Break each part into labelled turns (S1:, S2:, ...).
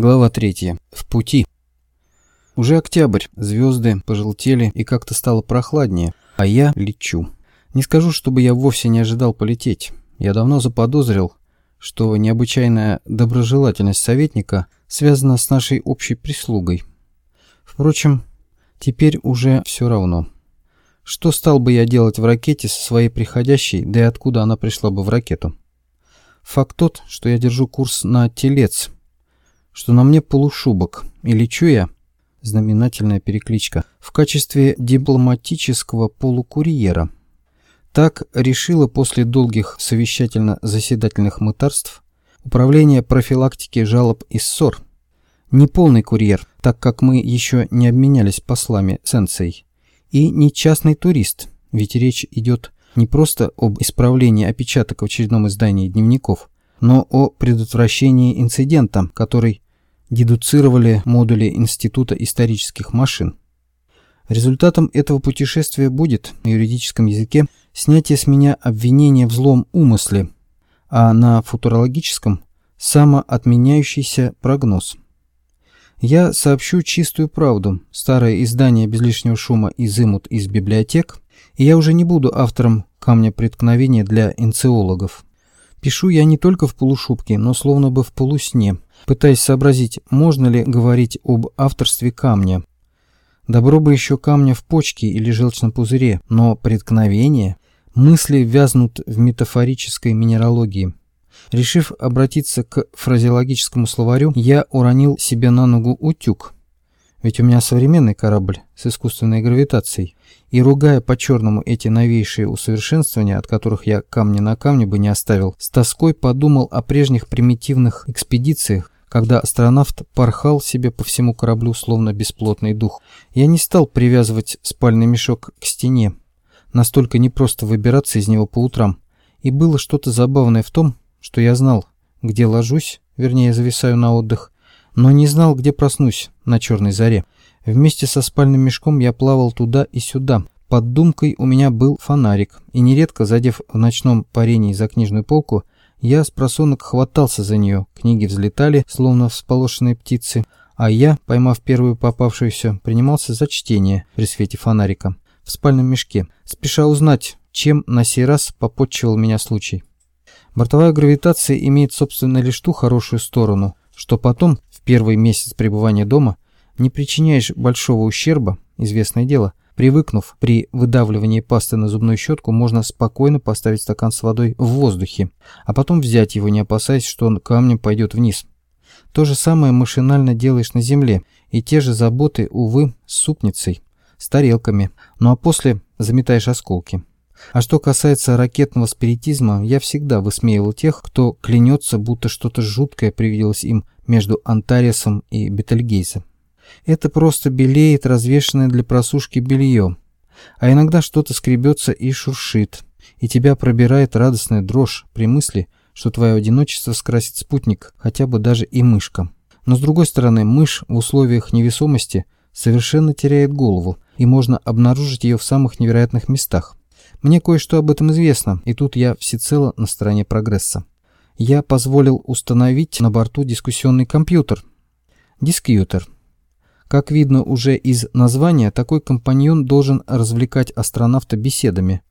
S1: Глава 3. В пути. Уже октябрь, звезды пожелтели и как-то стало прохладнее, а я лечу. Не скажу, чтобы я вовсе не ожидал полететь. Я давно заподозрил, что необычайная доброжелательность советника связана с нашей общей прислугой. Впрочем, теперь уже все равно. Что стал бы я делать в ракете со своей приходящей, да и откуда она пришла бы в ракету? Факт тот, что я держу курс на телец – что на мне полушубок, и лечу я, знаменательная перекличка, в качестве дипломатического полукурьера. Так решило после долгих совещательно-заседательных мытарств Управление профилактики жалоб и ссор. Не полный курьер, так как мы еще не обменялись послами сенсей. И не частный турист, ведь речь идет не просто об исправлении опечаток в очередном издании дневников, но о предотвращении инцидента, который дедуцировали модули Института исторических машин. Результатом этого путешествия будет, на юридическом языке, снятие с меня обвинения в злом умысле, а на футурологическом – самоотменяющийся прогноз. Я сообщу чистую правду. Старое издание без лишнего шума изымут из библиотек, и я уже не буду автором камня преткновения для энциологов. Пишу я не только в полушубке, но словно бы в полусне, пытаясь сообразить, можно ли говорить об авторстве камня. Добро бы еще камня в почке или желчном пузыре, но преткновение... Мысли вязнут в метафорической минералогии. Решив обратиться к фразеологическому словарю, я уронил себе на ногу утюг – ведь у меня современный корабль с искусственной гравитацией, и ругая по-черному эти новейшие усовершенствования, от которых я камни на камне бы не оставил, с тоской подумал о прежних примитивных экспедициях, когда астронавт порхал себе по всему кораблю словно бесплотный дух. Я не стал привязывать спальный мешок к стене. Настолько непросто выбираться из него по утрам. И было что-то забавное в том, что я знал, где ложусь, вернее зависаю на отдых, но не знал, где проснусь на черной заре. Вместе со спальным мешком я плавал туда и сюда. Под думкой у меня был фонарик, и нередко, задев в ночном парении за книжную полку, я с просонок хватался за нее, книги взлетали, словно всполошенные птицы, а я, поймав первую попавшуюся, принимался за чтение при свете фонарика в спальном мешке, спеша узнать, чем на сей раз попотчевал меня случай. Бортовая гравитация имеет, собственно, лишь ту хорошую сторону, что потом, первый месяц пребывания дома, не причиняешь большого ущерба, известное дело, привыкнув при выдавливании пасты на зубную щетку, можно спокойно поставить стакан с водой в воздухе, а потом взять его, не опасаясь, что он камнем пойдет вниз. То же самое машинально делаешь на земле, и те же заботы, увы, с супницей, с тарелками, ну а после заметаешь осколки. А что касается ракетного спиритизма, я всегда высмеивал тех, кто клянется, будто что-то жуткое привиделось им между Антариасом и Бетельгейзом. Это просто белеет развешенное для просушки белье. А иногда что-то скребется и шуршит, и тебя пробирает радостная дрожь при мысли, что твое одиночество скрасит спутник, хотя бы даже и мышка. Но с другой стороны, мышь в условиях невесомости совершенно теряет голову, и можно обнаружить ее в самых невероятных местах. Мне кое-что об этом известно, и тут я всецело на стороне прогресса. Я позволил установить на борту дискуссионный компьютер. Дискьютер. Как видно уже из названия, такой компаньон должен развлекать астронавта беседами.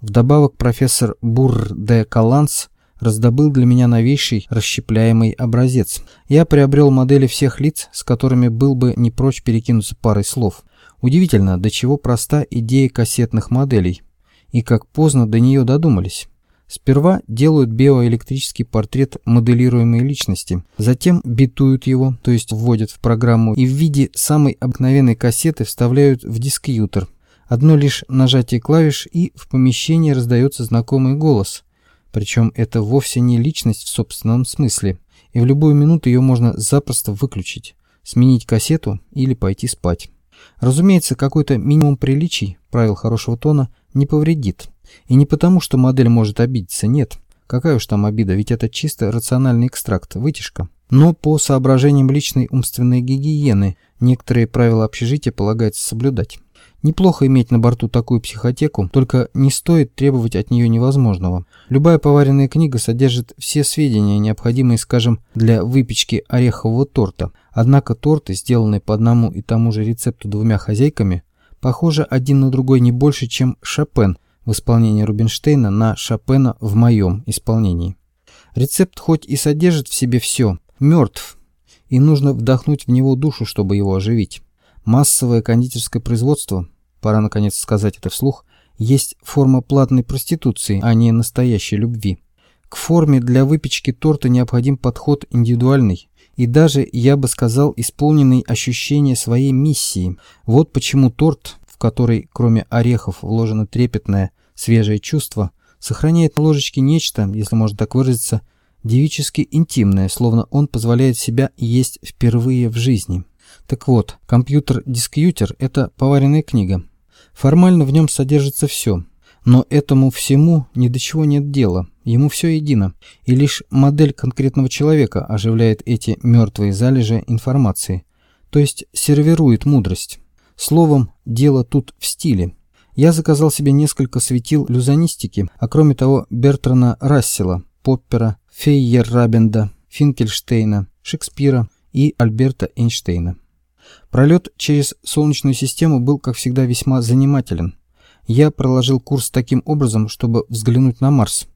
S1: Вдобавок профессор Бурр де Каланс раздобыл для меня новейший расщепляемый образец. Я приобрел модели всех лиц, с которыми был бы не прочь перекинуться парой слов. Удивительно, до чего проста идея кассетных моделей и как поздно до нее додумались. Сперва делают биоэлектрический портрет моделируемой личности, затем битуют его, то есть вводят в программу, и в виде самой обыкновенной кассеты вставляют в дискьютер. Одно лишь нажатие клавиш, и в помещении раздается знакомый голос. Причем это вовсе не личность в собственном смысле, и в любую минуту ее можно запросто выключить, сменить кассету или пойти спать. Разумеется, какой-то минимум приличий, правил хорошего тона, не повредит. И не потому, что модель может обидеться, нет. Какая уж там обида, ведь это чисто рациональный экстракт, вытяжка. Но по соображениям личной умственной гигиены некоторые правила общежития полагается соблюдать. Неплохо иметь на борту такую психотеку, только не стоит требовать от нее невозможного. Любая поваренная книга содержит все сведения, необходимые, скажем, для выпечки орехового торта. Однако торты, сделанные по одному и тому же рецепту двумя хозяйками, похожи один на другой не больше, чем Шопен в исполнении Рубинштейна на Шопена в моем исполнении. Рецепт хоть и содержит в себе все, мертв, и нужно вдохнуть в него душу, чтобы его оживить. Массовое кондитерское производство, пора наконец сказать это вслух, есть форма платной проституции, а не настоящей любви. К форме для выпечки торта необходим подход индивидуальный и даже, я бы сказал, исполненный ощущение своей миссии. Вот почему торт, в который кроме орехов вложено трепетное, свежее чувство, сохраняет на ложечке нечто, если можно так выразиться, девически интимное, словно он позволяет себя есть впервые в жизни. Так вот, компьютер-дискьютер – это поваренная книга. Формально в нем содержится все. Но этому всему ни до чего нет дела, ему все едино, и лишь модель конкретного человека оживляет эти мертвые залежи информации, то есть сервирует мудрость. Словом, дело тут в стиле. Я заказал себе несколько светил люзанистики, а кроме того Бертрана Рассела, Поппера, Фейеррабенда, Финкельштейна, Шекспира и Альберта Эйнштейна. Пролет через Солнечную систему был, как всегда, весьма занимателен. Я проложил курс таким образом, чтобы взглянуть на Марс.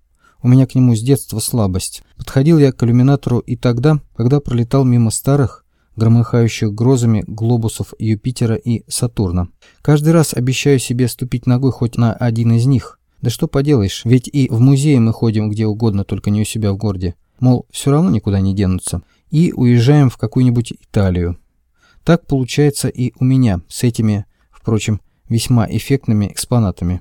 S1: У меня к нему с детства слабость. Подходил я к иллюминатору и тогда, когда пролетал мимо старых, громыхающих грозами глобусов Юпитера и Сатурна. Каждый раз обещаю себе ступить ногой хоть на один из них. Да что поделаешь, ведь и в музее мы ходим где угодно, только не у себя в городе. Мол, все равно никуда не денутся. И уезжаем в какую-нибудь Италию. Так получается и у меня с этими, впрочем, весьма эффектными экспонатами.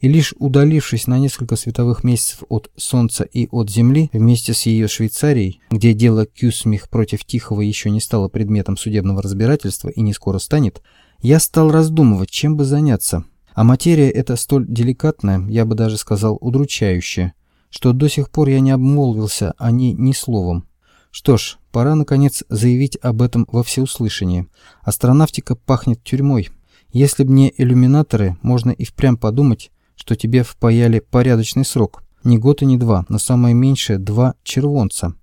S1: И лишь удалившись на несколько световых месяцев от Солнца и от Земли, вместе с ее Швейцарией, где дело Кюсмих против Тихого еще не стало предметом судебного разбирательства и не скоро станет, я стал раздумывать, чем бы заняться. А материя эта столь деликатная, я бы даже сказал удручающая, что до сих пор я не обмолвился о ней ни словом. Что ж, пора наконец заявить об этом во всеуслышание. Астронавтика пахнет тюрьмой. Если б не иллюминаторы, можно и впрямь подумать, что тебе впаяли порядочный срок. Не год и не два, но самое меньшее два червонца.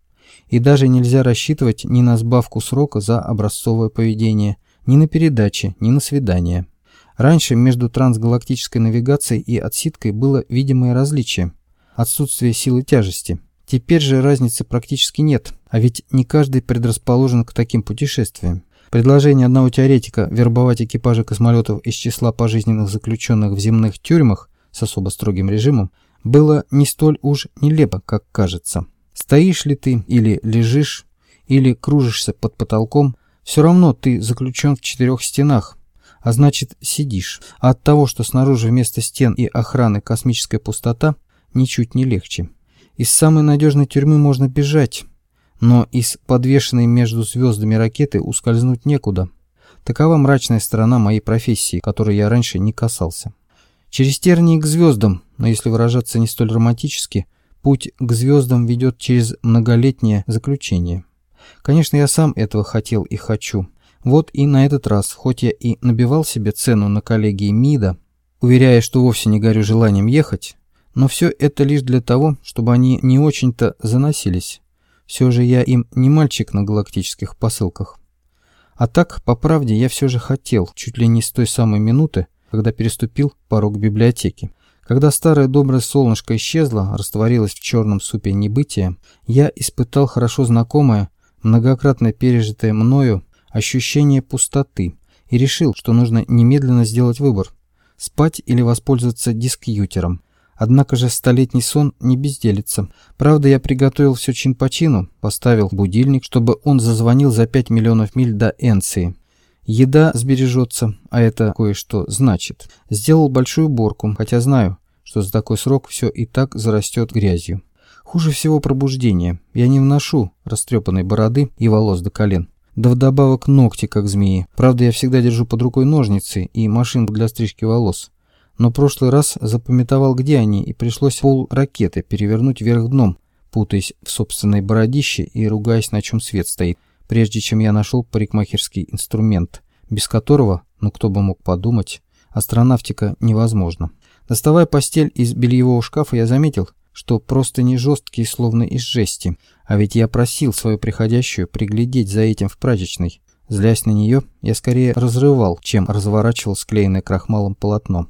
S1: И даже нельзя рассчитывать ни на сбавку срока за образцовое поведение, ни на передачи, ни на свидания. Раньше между трансгалактической навигацией и отсидкой было видимое различие – отсутствие силы тяжести – Теперь же разницы практически нет, а ведь не каждый предрасположен к таким путешествиям. Предложение одного теоретика вербовать экипажи космолетов из числа пожизненных заключенных в земных тюрьмах с особо строгим режимом было не столь уж нелепо, как кажется. Стоишь ли ты или лежишь, или кружишься под потолком, все равно ты заключен в четырех стенах, а значит сидишь. А от того, что снаружи вместо стен и охраны космическая пустота, ничуть не легче. Из самой надежной тюрьмы можно бежать, но из подвешенной между звездами ракеты ускользнуть некуда. Такова мрачная сторона моей профессии, которой я раньше не касался. Через тернии к звездам, но если выражаться не столь романтически, путь к звездам ведет через многолетнее заключение. Конечно, я сам этого хотел и хочу. Вот и на этот раз, хоть я и набивал себе цену на коллегии МИДа, уверяя, что вовсе не горю желанием ехать, но все это лишь для того, чтобы они не очень-то заносились. Все же я им не мальчик на галактических посылках. А так, по правде, я все же хотел, чуть ли не с той самой минуты, когда переступил порог библиотеки. Когда старое доброе солнышко исчезло, растворилось в черном супе небытия, я испытал хорошо знакомое, многократно пережитое мною ощущение пустоты и решил, что нужно немедленно сделать выбор – спать или воспользоваться дискьютером – Однако же столетний сон не безделится. Правда, я приготовил все чин по чину, поставил будильник, чтобы он зазвонил за 5 миллионов миль до Энции. Еда сбережется, а это кое-что значит. Сделал большую уборку, хотя знаю, что за такой срок все и так зарастет грязью. Хуже всего пробуждение. Я не вношу растрепанной бороды и волос до колен. Да вдобавок ногти, как змеи. Правда, я всегда держу под рукой ножницы и машинку для стрижки волос но прошлый раз запамятовал, где они, и пришлось пол ракеты перевернуть вверх дном, путаясь в собственной бородище и ругаясь, на чем свет стоит, прежде чем я нашел парикмахерский инструмент, без которого, ну кто бы мог подумать, астронавтика невозможна. Доставая постель из бельевого шкафа, я заметил, что просто не жесткие, словно из жести. А ведь я просил свою приходящую приглядеть за этим в прачечной. Злясь на нее, я скорее разрывал, чем разворачивал склеенное крахмалом полотно.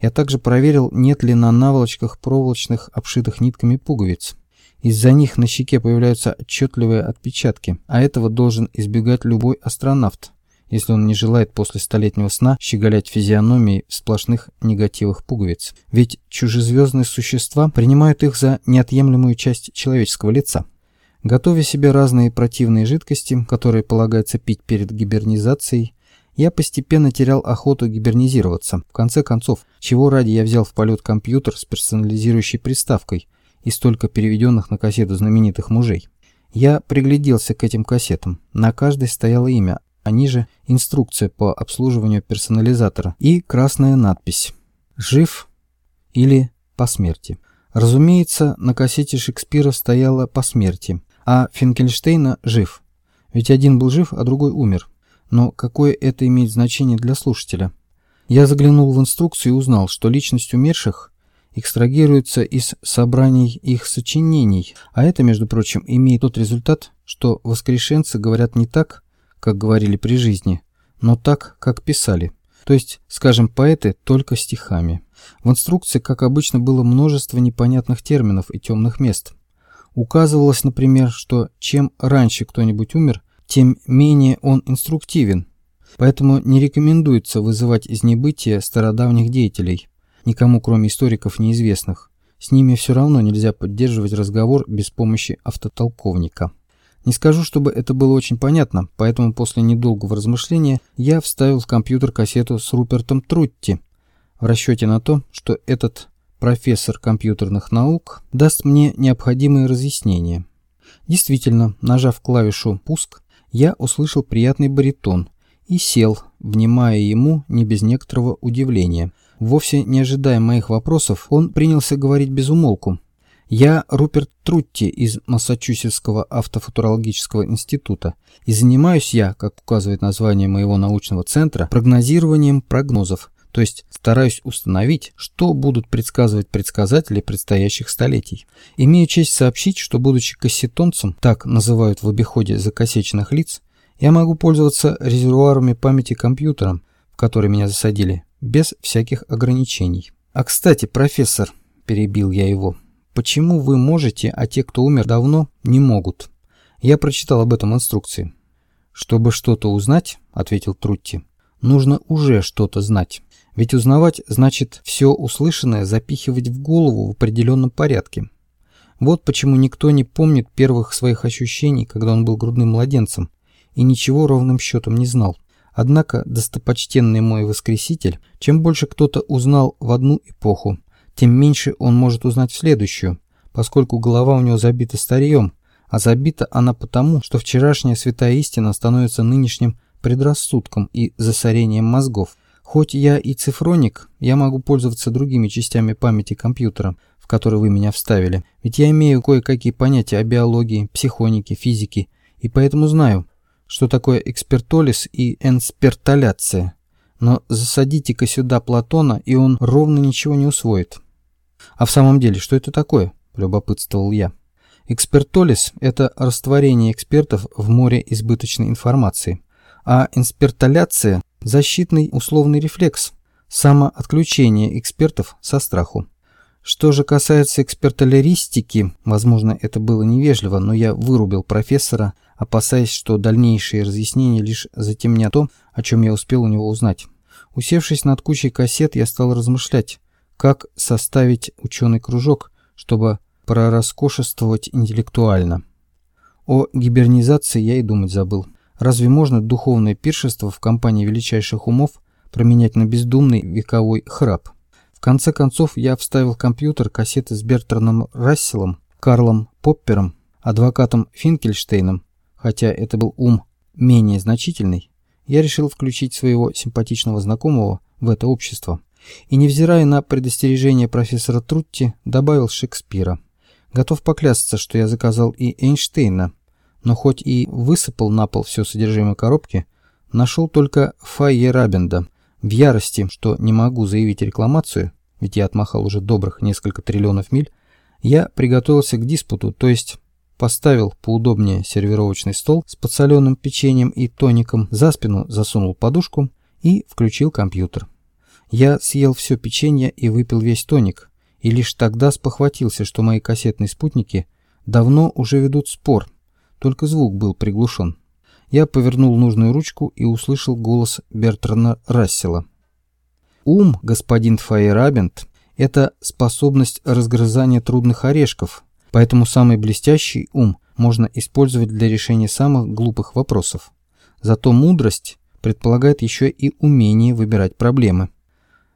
S1: Я также проверил, нет ли на наволочках проволочных, обшитых нитками пуговиц. Из-за них на щеке появляются отчетливые отпечатки, а этого должен избегать любой астронавт, если он не желает после столетнего сна щеголять физиономией сплошных негативных пуговиц. Ведь чужезвездные существа принимают их за неотъемлемую часть человеческого лица. Готовя себе разные противные жидкости, которые полагается пить перед гибернизацией, я постепенно терял охоту гибернизироваться. В конце концов, чего ради я взял в полет компьютер с персонализирующей приставкой и столько переведенных на кассету знаменитых мужей. Я пригляделся к этим кассетам. На каждой стояло имя, а ниже инструкция по обслуживанию персонализатора и красная надпись «Жив» или «По смерти». Разумеется, на кассете Шекспира стояло «По смерти», а Финкельштейна «Жив». Ведь один был жив, а другой умер. Но какое это имеет значение для слушателя? Я заглянул в инструкцию и узнал, что личность умерших экстрагируется из собраний их сочинений, а это, между прочим, имеет тот результат, что воскрешенцы говорят не так, как говорили при жизни, но так, как писали. То есть, скажем, поэты только стихами. В инструкции, как обычно, было множество непонятных терминов и темных мест. Указывалось, например, что чем раньше кто-нибудь умер, тем менее он инструктивен. Поэтому не рекомендуется вызывать из небытия стародавних деятелей, никому кроме историков неизвестных. С ними все равно нельзя поддерживать разговор без помощи автотолковника. Не скажу, чтобы это было очень понятно, поэтому после недолгого размышления я вставил в компьютер кассету с Рупертом Трутти в расчете на то, что этот профессор компьютерных наук даст мне необходимые разъяснения. Действительно, нажав клавишу «Пуск», я услышал приятный баритон и сел, внимая ему не без некоторого удивления. Вовсе не ожидая моих вопросов, он принялся говорить без умолку, я Руперт Трутти из Массачусетского автофутурологического института, и занимаюсь я, как указывает название моего научного центра, прогнозированием прогнозов, то есть стараюсь установить, что будут предсказывать предсказатели предстоящих столетий. Имею честь сообщить, что будучи кассетонцем, так называют в обиходе закосеченных лиц, я могу пользоваться резервуарами памяти компьютером, в который меня засадили, без всяких ограничений. А кстати, профессор, перебил я его, Почему вы можете, а те, кто умер давно, не могут? Я прочитал об этом инструкции. Чтобы что-то узнать, ответил Трутти, нужно уже что-то знать. Ведь узнавать значит все услышанное запихивать в голову в определенном порядке. Вот почему никто не помнит первых своих ощущений, когда он был грудным младенцем, и ничего ровным счетом не знал. Однако, достопочтенный мой воскреситель, чем больше кто-то узнал в одну эпоху, тем меньше он может узнать в следующую, поскольку голова у него забита старьем, а забита она потому, что вчерашняя святая истина становится нынешним предрассудком и засорением мозгов. Хоть я и цифроник, я могу пользоваться другими частями памяти компьютера, в который вы меня вставили, ведь я имею кое-какие понятия о биологии, психонике, физике, и поэтому знаю, что такое экспертолиз и энспертоляция. Но засадите-ка сюда Платона, и он ровно ничего не усвоит. А в самом деле, что это такое? Любопытствовал я. Экспертолиз – это растворение экспертов в море избыточной информации, а инспертоляция – защитный условный рефлекс, самоотключение экспертов со страху. Что же касается экспертолеристики, возможно, это было невежливо, но я вырубил профессора, опасаясь, что дальнейшие разъяснения лишь затемнят то, о чем я успел у него узнать. Усевшись над кучей кассет, я стал размышлять, как составить ученый кружок, чтобы пророскошествовать интеллектуально. О гибернизации я и думать забыл. Разве можно духовное пиршество в компании величайших умов променять на бездумный вековой храп? В конце концов, я вставил компьютер кассеты с Бертраном Расселом, Карлом Поппером, адвокатом Финкельштейном, хотя это был ум менее значительный, я решил включить своего симпатичного знакомого в это общество и, невзирая на предостережение профессора Трутти, добавил Шекспира. Готов поклясться, что я заказал и Эйнштейна, но хоть и высыпал на пол все содержимое коробки, нашел только Файерабенда, В ярости, что не могу заявить рекламацию, ведь я отмахал уже добрых несколько триллионов миль, я приготовился к диспуту, то есть поставил поудобнее сервировочный стол с подсоленным печеньем и тоником, за спину засунул подушку и включил компьютер. Я съел все печенье и выпил весь тоник, и лишь тогда спохватился, что мои кассетные спутники давно уже ведут спор, только звук был приглушен. Я повернул нужную ручку и услышал голос Бертрана Рассела. «Ум, господин Фейерабент, это способность разгрызания трудных орешков, поэтому самый блестящий ум можно использовать для решения самых глупых вопросов. Зато мудрость предполагает еще и умение выбирать проблемы.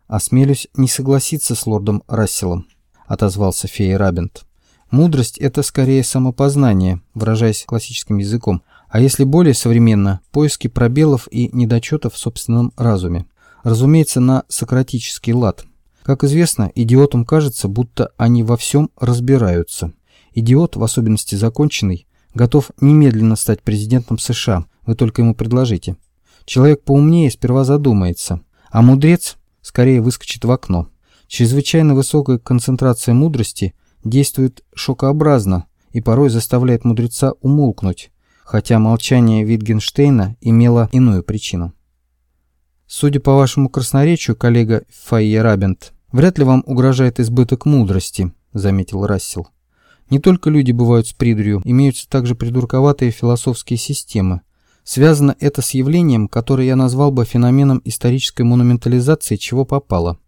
S1: «Осмелюсь не согласиться с лордом Расселом», — отозвался фея Рабент. «Мудрость — это скорее самопознание, выражаясь классическим языком, а если более современно, поиски пробелов и недочетов в собственном разуме. Разумеется, на сократический лад. Как известно, идиотам кажется, будто они во всем разбираются. Идиот, в особенности законченный, готов немедленно стать президентом США, вы только ему предложите. Человек поумнее сперва задумается, а мудрец скорее выскочит в окно. Чрезвычайно высокая концентрация мудрости действует шокообразно и порой заставляет мудреца умолкнуть, хотя молчание Витгенштейна имело иную причину. Судя по вашему красноречию, коллега Файе Рабент, вряд ли вам угрожает избыток мудрости, заметил Рассел. Не только люди бывают с придурью, имеются также придурковатые философские системы, Связано это с явлением, которое я назвал бы феноменом исторической монументализации чего попало.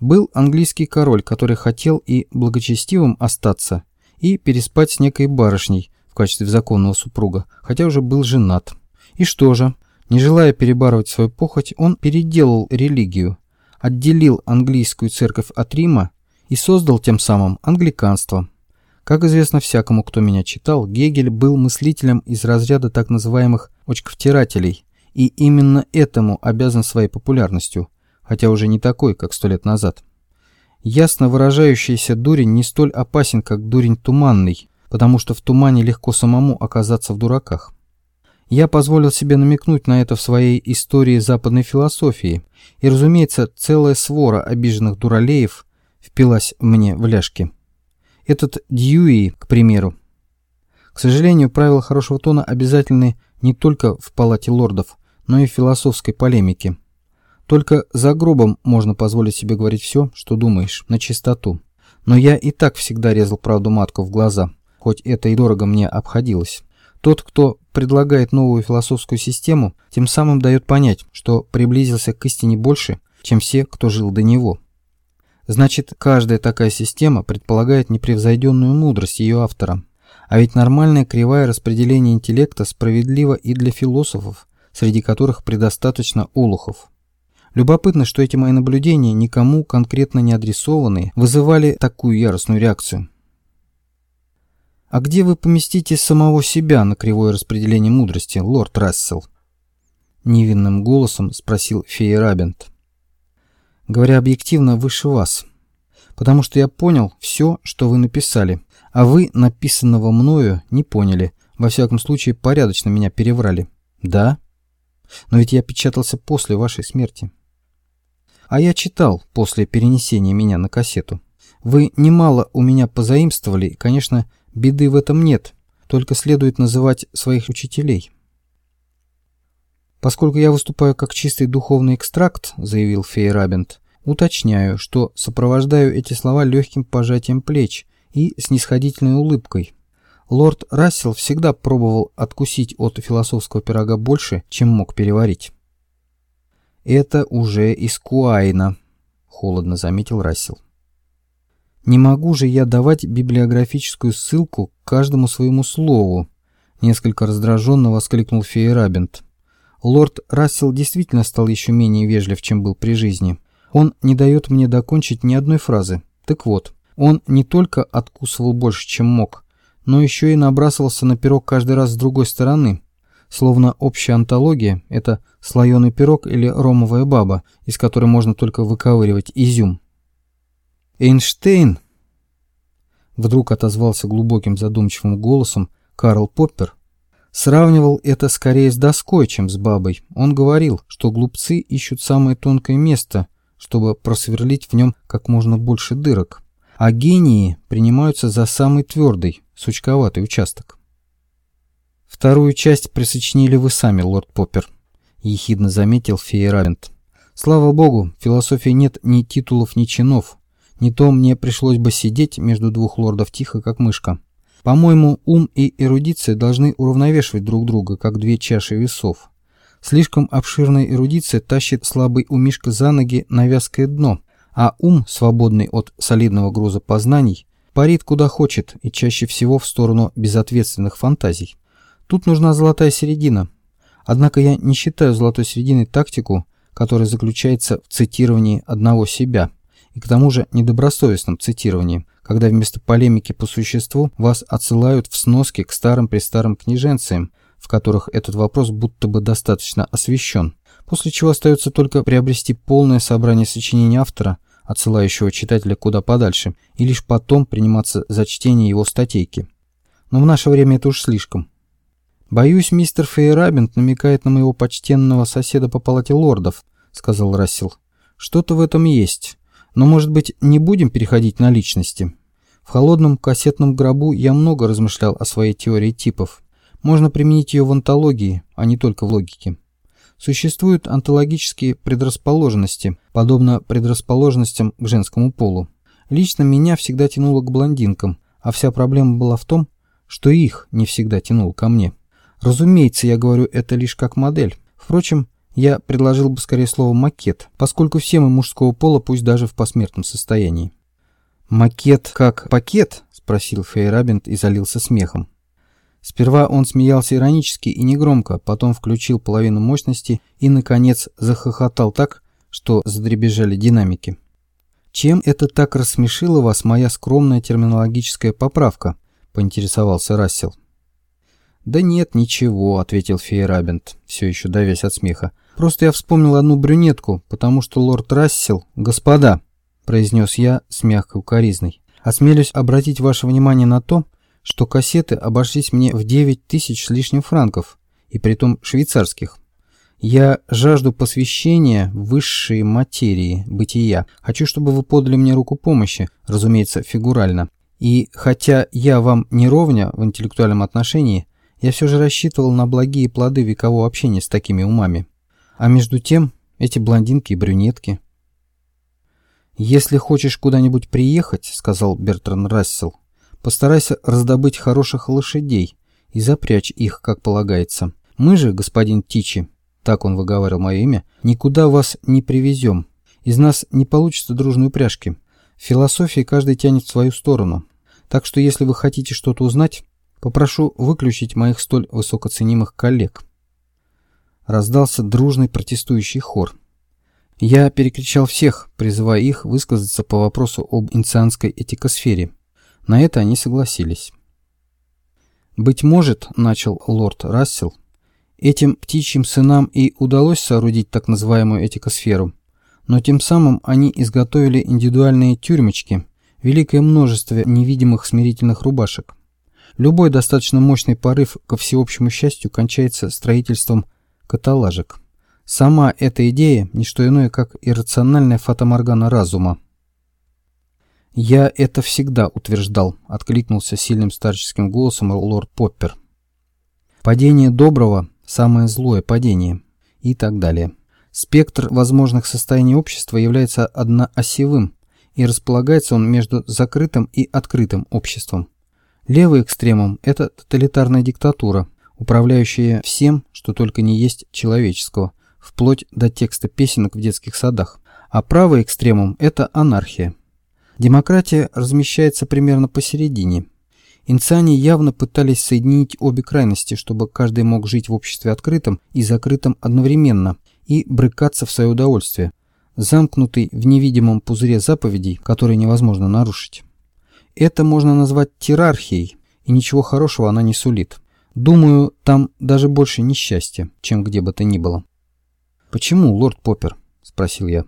S1: Был английский король, который хотел и благочестивым остаться, и переспать с некой барышней в качестве законного супруга, хотя уже был женат. И что же? Не желая перебарывать свою похоть, он переделал религию, отделил английскую церковь от Рима и создал тем самым англиканство. Как известно всякому, кто меня читал, Гегель был мыслителем из разряда так называемых очковтирателей, и именно этому обязан своей популярностью, хотя уже не такой, как сто лет назад. Ясно выражающийся дурень не столь опасен, как дурень туманный, потому что в тумане легко самому оказаться в дураках. Я позволил себе намекнуть на это в своей истории западной философии, и, разумеется, целая свора обиженных дуралеев впилась мне в ляжки. Этот Дьюи, к примеру. К сожалению, правила хорошего тона обязательны не только в палате лордов, но и в философской полемике. Только за гробом можно позволить себе говорить все, что думаешь, на чистоту. Но я и так всегда резал правду матку в глаза, хоть это и дорого мне обходилось. Тот, кто предлагает новую философскую систему, тем самым дает понять, что приблизился к истине больше, чем все, кто жил до него. Значит, каждая такая система предполагает непревзойденную мудрость ее автора. А ведь нормальное кривое распределение интеллекта справедливо и для философов, среди которых предостаточно олухов. Любопытно, что эти мои наблюдения, никому конкретно не адресованные, вызывали такую яростную реакцию. «А где вы поместите самого себя на кривое распределение мудрости, лорд Рассел?» Невинным голосом спросил фея говоря объективно, выше вас. Потому что я понял все, что вы написали, а вы написанного мною не поняли, во всяком случае порядочно меня переврали. Да? Но ведь я печатался после вашей смерти. А я читал после перенесения меня на кассету. Вы немало у меня позаимствовали, конечно, беды в этом нет, только следует называть своих учителей. Поскольку я выступаю как чистый духовный экстракт, заявил Фейрабент, уточняю, что сопровождаю эти слова легким пожатием плеч и снисходительной улыбкой. Лорд Рассел всегда пробовал откусить от философского пирога больше, чем мог переварить. «Это уже из Куайна», — холодно заметил Рассел. «Не могу же я давать библиографическую ссылку к каждому своему слову», — несколько раздраженно воскликнул Фейерабент. Лорд Рассел действительно стал еще менее вежлив, чем был при жизни. Он не дает мне докончить ни одной фразы. Так вот, он не только откусывал больше, чем мог, но еще и набрасывался на пирог каждый раз с другой стороны. Словно общая антология – это слоеный пирог или ромовая баба, из которой можно только выковыривать изюм. «Эйнштейн!» Вдруг отозвался глубоким задумчивым голосом Карл Поппер, Сравнивал это скорее с доской, чем с бабой. Он говорил, что глупцы ищут самое тонкое место, чтобы просверлить в нем как можно больше дырок, а гении принимаются за самый твердый, сучковатый участок. «Вторую часть присочинили вы сами, лорд Поппер», — ехидно заметил Фейерабент. «Слава богу, в философии нет ни титулов, ни чинов. Не то мне пришлось бы сидеть между двух лордов тихо, как мышка. По-моему, ум и эрудиция должны уравновешивать друг друга, как две чаши весов. Слишком обширная эрудиция тащит слабый умишка за ноги на вязкое дно, а ум, свободный от солидного груза познаний, парит куда хочет и чаще всего в сторону безответственных фантазий. Тут нужна золотая середина. Однако я не считаю золотой серединой тактику, которая заключается в цитировании одного себя, и к тому же недобросовестном цитировании – когда вместо полемики по существу вас отсылают в сноски к старым-престарым книженциям, в которых этот вопрос будто бы достаточно освещен, после чего остается только приобрести полное собрание сочинений автора, отсылающего читателя куда подальше, и лишь потом приниматься за чтение его статейки. Но в наше время это уж слишком. «Боюсь, мистер Фейерабент намекает на моего почтенного соседа по палате лордов», — сказал Рассел. «Что-то в этом есть. Но, может быть, не будем переходить на личности? В холодном кассетном гробу я много размышлял о своей теории типов. Можно применить ее в онтологии, а не только в логике. Существуют онтологические предрасположенности, подобно предрасположенностям к женскому полу. Лично меня всегда тянуло к блондинкам, а вся проблема была в том, что их не всегда тянуло ко мне. Разумеется, я говорю это лишь как модель. Впрочем, я предложил бы скорее слово «макет», поскольку все мы мужского пола, пусть даже в посмертном состоянии. «Макет как пакет?» – спросил Фейрабент и залился смехом. Сперва он смеялся иронически и негромко, потом включил половину мощности и, наконец, захохотал так, что задребежали динамики. «Чем это так рассмешила вас моя скромная терминологическая поправка?» – поинтересовался Рассел. «Да нет, ничего», — ответил Фейерабент, все еще давясь от смеха. «Просто я вспомнил одну брюнетку, потому что лорд Рассел... Господа!» — произнес я с мягкой укоризной. «Осмелюсь обратить ваше внимание на то, что кассеты обошлись мне в 9 тысяч с лишним франков, и притом швейцарских. Я жажду посвящения высшей материи, бытия. Хочу, чтобы вы подали мне руку помощи, разумеется, фигурально. И хотя я вам не ровня в интеллектуальном отношении, я все же рассчитывал на благие плоды векового общения с такими умами. А между тем, эти блондинки и брюнетки. «Если хочешь куда-нибудь приехать, — сказал Бертран Рассел, — постарайся раздобыть хороших лошадей и запрячь их, как полагается. Мы же, господин Тичи, так он выговаривал мое имя, никуда вас не привезем. Из нас не получится дружной упряжки. Философии каждый тянет в свою сторону. Так что если вы хотите что-то узнать, Попрошу выключить моих столь высокоценимых коллег. Раздался дружный протестующий хор. Я перекричал всех, призывая их высказаться по вопросу об инцианской этикосфере. На это они согласились. «Быть может, — начал лорд Рассел, — этим птичьим сынам и удалось соорудить так называемую этикосферу, но тем самым они изготовили индивидуальные тюрьмочки, великое множество невидимых смирительных рубашек. Любой достаточно мощный порыв ко всеобщему счастью кончается строительством каталажек. Сама эта идея – не что иное, как иррациональная фатоморгана разума. «Я это всегда утверждал», – откликнулся сильным старческим голосом лорд Поппер. «Падение доброго – самое злое падение» и так далее. Спектр возможных состояний общества является одноосевым, и располагается он между закрытым и открытым обществом. Левый экстремум – это тоталитарная диктатура, управляющая всем, что только не есть человеческого, вплоть до текста песенок в детских садах. А правый экстремум – это анархия. Демократия размещается примерно посередине. Инсане явно пытались соединить обе крайности, чтобы каждый мог жить в обществе открытом и закрытом одновременно и брыкаться в свое удовольствие, замкнутый в невидимом пузыре заповедей, которые невозможно нарушить. Это можно назвать тирархией, и ничего хорошего она не сулит. Думаю, там даже больше несчастья, чем где бы то ни было. «Почему, лорд Поппер?» – спросил я.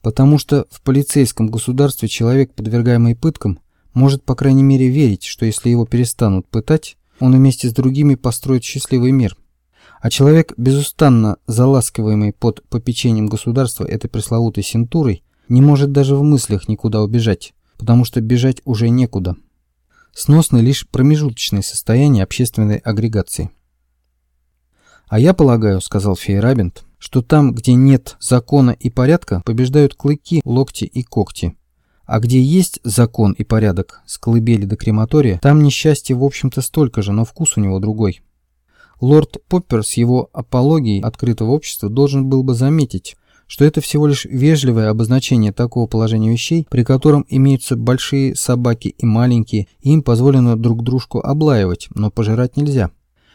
S1: «Потому что в полицейском государстве человек, подвергаемый пыткам, может, по крайней мере, верить, что если его перестанут пытать, он вместе с другими построит счастливый мир. А человек, безустанно заласкиваемый под попечением государства этой пресловутой синтурой, не может даже в мыслях никуда убежать, потому что бежать уже некуда. Сносны лишь промежуточные состояния общественной агрегации. «А я полагаю, — сказал Фейерабент, — что там, где нет закона и порядка, побеждают клыки, локти и когти. А где есть закон и порядок, с колыбели до крематория, там несчастье, в общем-то, столько же, но вкус у него другой. Лорд Поппер с его апологией открытого общества должен был бы заметить, что это всего лишь вежливое обозначение такого положения вещей, при котором имеются большие собаки и маленькие, и им позволено друг дружку облаивать, но пожирать нельзя.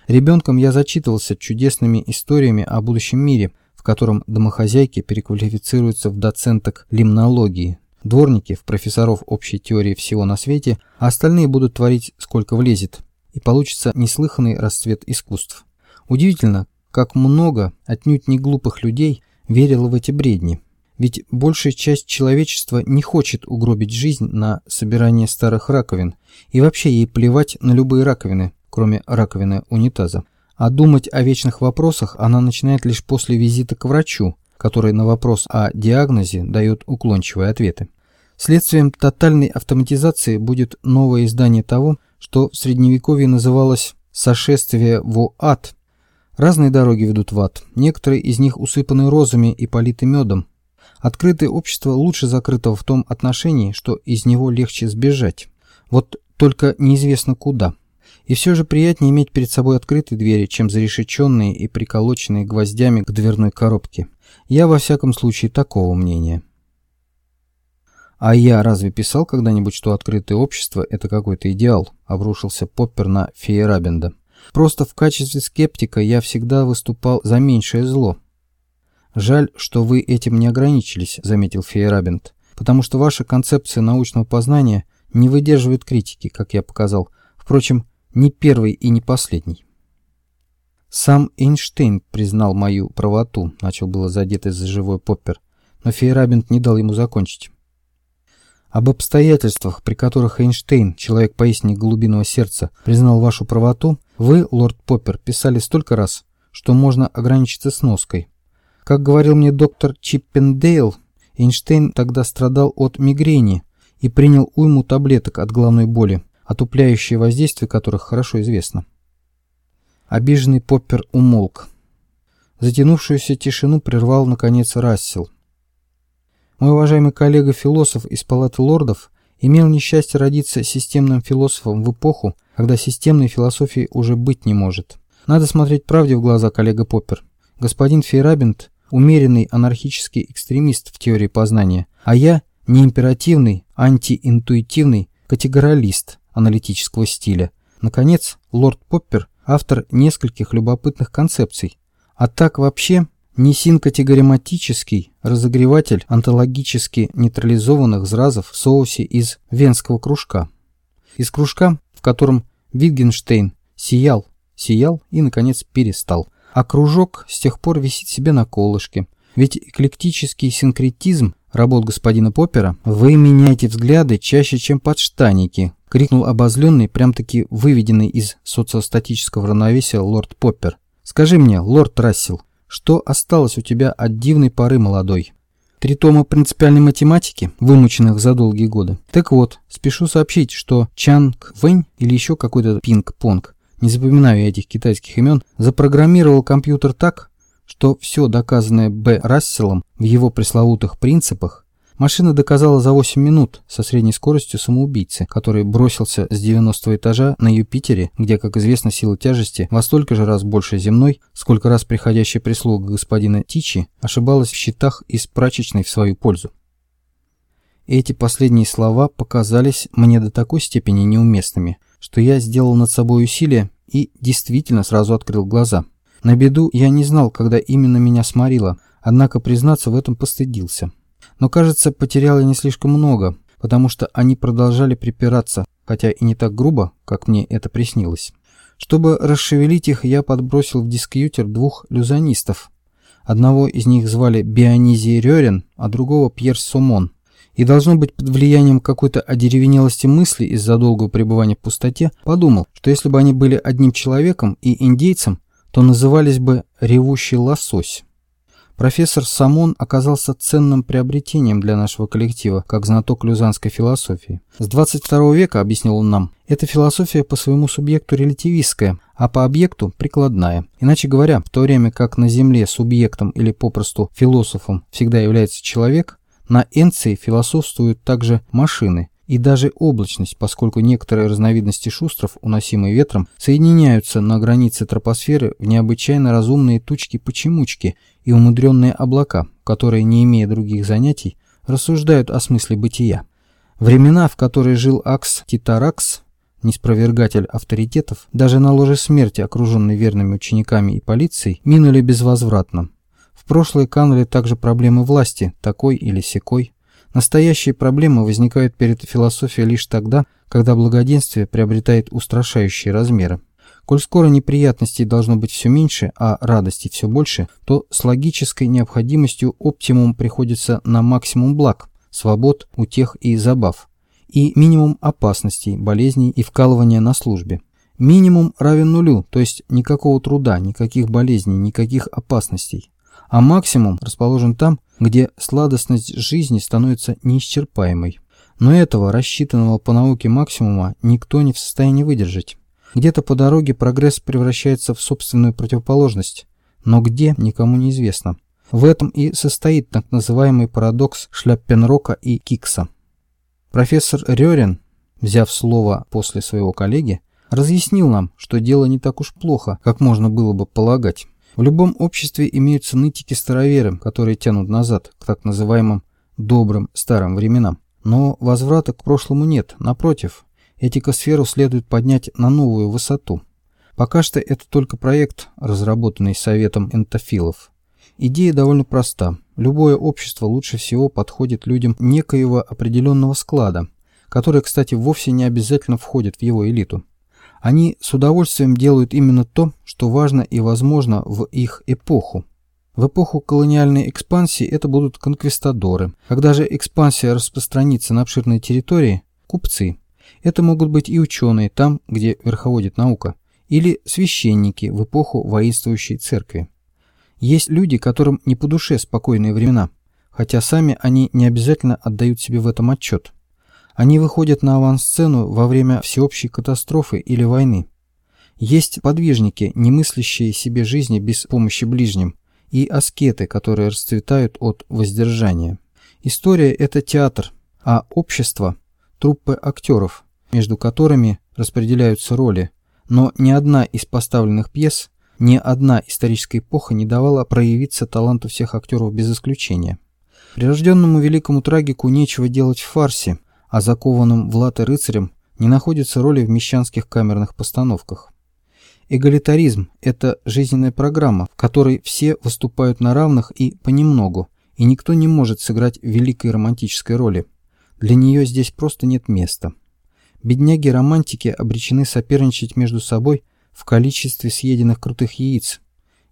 S1: Ребенком я зачитывался чудесными историями о будущем мире, в котором домохозяйки переквалифицируются в доценток лимнологии, дворники в профессоров общей теории всего на свете, а остальные будут творить сколько влезет, и получится неслыханный расцвет искусств. Удивительно, как много отнюдь не глупых людей верило в эти бредни. Ведь большая часть человечества не хочет угробить жизнь на собирание старых раковин, и вообще ей плевать на любые раковины, кроме раковины унитаза. А думать о вечных вопросах она начинает лишь после визита к врачу, который на вопрос о диагнозе дает уклончивые ответы. Следствием тотальной автоматизации будет новое издание того, что в Средневековье называлось «сошествие в ад». Разные дороги ведут в ад, некоторые из них усыпаны розами и политы медом. Открытое общество лучше закрытого в том отношении, что из него легче сбежать. Вот только неизвестно куда. И все же приятнее иметь перед собой открытые двери, чем зарешеченные и приколоченные гвоздями к дверной коробке. Я во всяком случае такого мнения. А я разве писал когда-нибудь, что открытое общество – это какой-то идеал? Обрушился Поппер на Фейерабенда. Просто в качестве скептика я всегда выступал за меньшее зло. Жаль, что вы этим не ограничились, заметил Фейерабенд, потому что ваша концепция научного познания не выдерживает критики, как я показал. Впрочем, не первый и не последний. Сам Эйнштейн признал мою правоту, начал было задетый за живой Поппер, но Фейерабент не дал ему закончить. Об обстоятельствах, при которых Эйнштейн, человек поистине глубинного сердца, признал вашу правоту, вы, лорд Поппер, писали столько раз, что можно ограничиться сноской. Как говорил мне доктор Чиппендейл, Эйнштейн тогда страдал от мигрени и принял уйму таблеток от головной боли, отупляющее воздействие которых хорошо известно. Обиженный Поппер умолк. Затянувшуюся тишину прервал, наконец, Рассел. Мой уважаемый коллега-философ из Палаты лордов имел несчастье родиться системным философом в эпоху, когда системной философии уже быть не может. Надо смотреть правде в глаза, коллега Поппер. Господин Фейрабент – умеренный анархический экстремист в теории познания, а я – неимперативный, антиинтуитивный категоралист – аналитического стиля. Наконец, лорд Поппер – автор нескольких любопытных концепций. А так вообще, несинкатегорематический разогреватель онтологически нейтрализованных зразов в соусе из венского кружка. Из кружка, в котором Витгенштейн сиял, сиял и, наконец, перестал. А кружок с тех пор висит себе на колышке. Ведь эклектический синкретизм работ господина Поппера «Вы меняете взгляды чаще, чем подштанники», — крикнул обозленный, прям-таки выведенный из социостатического равновесия лорд Поппер. «Скажи мне, лорд Рассел, что осталось у тебя от дивной поры молодой?» Три тома принципиальной математики, вымученных за долгие годы. Так вот, спешу сообщить, что Чанг Вэнь или еще какой-то пинг-понг, не запоминаю я этих китайских имен, запрограммировал компьютер так, что все доказанное Б. Расселом в его пресловутых принципах Машина доказала за 8 минут со средней скоростью самоубийцы, который бросился с 90 этажа на Юпитере, где, как известно, сила тяжести во столько же раз больше земной, сколько раз приходящая прислуга господина Тичи ошибалась в счетах из прачечной в свою пользу. Эти последние слова показались мне до такой степени неуместными, что я сделал над собой усилие и действительно сразу открыл глаза. На беду я не знал, когда именно меня сморило, однако признаться в этом постыдился. Но, кажется, потерял я не слишком много, потому что они продолжали припираться, хотя и не так грубо, как мне это приснилось. Чтобы расшевелить их, я подбросил в дискьютер двух люзанистов. Одного из них звали Бионизий Рёрин, а другого Пьер Сумон. и, должно быть, под влиянием какой-то одеревенелости мысли из-за долгого пребывания в пустоте, подумал, что если бы они были одним человеком и индейцем, то назывались бы «ревущий лосось». Профессор Самон оказался ценным приобретением для нашего коллектива, как знаток люзанской философии. С 22 века, объяснил он нам, эта философия по своему субъекту релятивистская, а по объекту прикладная. Иначе говоря, в то время как на Земле субъектом или попросту философом всегда является человек, на Энции философствуют также машины, и даже облачность, поскольку некоторые разновидности шустров, уносимые ветром, соединяются на границе тропосферы в необычайно разумные тучки-почемучки и умудренные облака, которые, не имея других занятий, рассуждают о смысле бытия. Времена, в которые жил Акс Титаракс, неспровергатель авторитетов, даже на ложе смерти, окруженный верными учениками и полицией, минули безвозвратно. В прошлое канули также проблемы власти, такой или секой. Настоящие проблемы возникают перед философией лишь тогда, когда благоденствие приобретает устрашающие размеры. Коль скоро неприятностей должно быть все меньше, а радости все больше, то с логической необходимостью оптимум приходится на максимум благ, свобод, утех и забав, и минимум опасностей, болезней и вкалывания на службе. Минимум равен нулю, то есть никакого труда, никаких болезней, никаких опасностей а максимум расположен там, где сладостность жизни становится неисчерпаемой. Но этого, рассчитанного по науке максимума, никто не в состоянии выдержать. Где-то по дороге прогресс превращается в собственную противоположность, но где – никому не известно. В этом и состоит так называемый парадокс Шляппенрока и Кикса. Профессор Рёрин, взяв слово после своего коллеги, разъяснил нам, что дело не так уж плохо, как можно было бы полагать. В любом обществе имеются нытики-староверы, которые тянут назад, к так называемым «добрым старым временам». Но возврата к прошлому нет, напротив, этикосферу следует поднять на новую высоту. Пока что это только проект, разработанный Советом энтофилов. Идея довольно проста. Любое общество лучше всего подходит людям некоего определенного склада, который, кстати, вовсе не обязательно входит в его элиту. Они с удовольствием делают именно то, что важно и возможно в их эпоху. В эпоху колониальной экспансии это будут конквистадоры. Когда же экспансия распространится на обширные территории – купцы. Это могут быть и ученые там, где верховодит наука, или священники в эпоху воинствующей церкви. Есть люди, которым не по душе спокойные времена, хотя сами они не обязательно отдают себе в этом отчет. Они выходят на авансцену во время всеобщей катастрофы или войны. Есть подвижники, не мыслящие себе жизни без помощи ближним, и аскеты, которые расцветают от воздержания. История – это театр, а общество – труппы актеров, между которыми распределяются роли, но ни одна из поставленных пьес, ни одна историческая эпоха не давала проявиться таланту всех актеров без исключения. Прирожденному великому трагику нечего делать в фарсе, а закованным в латы рыцарем не находится роли в мещанских камерных постановках. Эгалитаризм – это жизненная программа, в которой все выступают на равных и понемногу, и никто не может сыграть великой романтической роли. Для нее здесь просто нет места. Бедняги-романтики обречены соперничать между собой в количестве съеденных крутых яиц,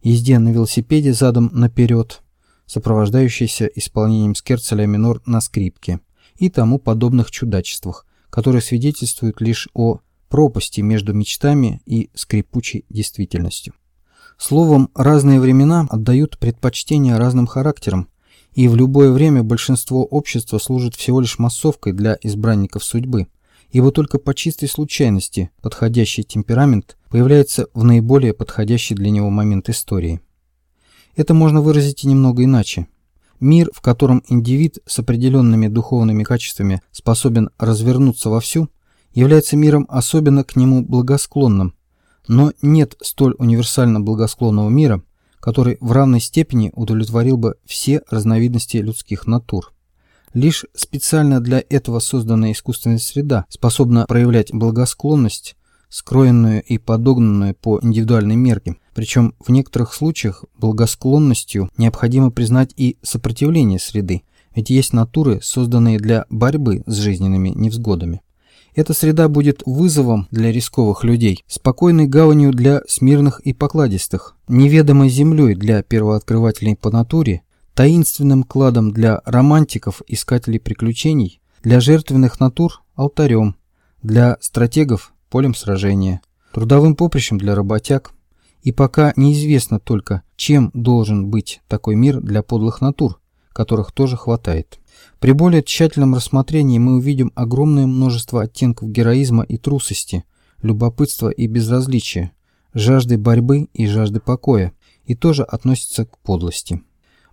S1: езде на велосипеде задом наперед, сопровождающейся исполнением скерцеля минор на скрипке – и тому подобных чудачествах, которые свидетельствуют лишь о пропасти между мечтами и скрипучей действительностью. Словом, разные времена отдают предпочтение разным характерам, и в любое время большинство общества служит всего лишь массовкой для избранников судьбы, ибо только по чистой случайности подходящий темперамент появляется в наиболее подходящий для него момент истории. Это можно выразить и немного иначе. Мир, в котором индивид с определенными духовными качествами способен развернуться вовсю, является миром особенно к нему благосклонным, но нет столь универсально благосклонного мира, который в равной степени удовлетворил бы все разновидности людских натур. Лишь специально для этого созданная искусственная среда способна проявлять благосклонность, скроенную и подогнанную по индивидуальной мерке, причем в некоторых случаях благосклонностью необходимо признать и сопротивление среды, ведь есть натуры, созданные для борьбы с жизненными невзгодами. Эта среда будет вызовом для рисковых людей, спокойной гаванью для смирных и покладистых, неведомой землей для первооткрывателей по натуре, таинственным кладом для романтиков, искателей приключений, для жертвенных натур – алтарем, для стратегов – полем сражения, трудовым поприщем для работяг. И пока неизвестно только, чем должен быть такой мир для подлых натур, которых тоже хватает. При более тщательном рассмотрении мы увидим огромное множество оттенков героизма и трусости, любопытства и безразличия, жажды борьбы и жажды покоя, и тоже относится к подлости.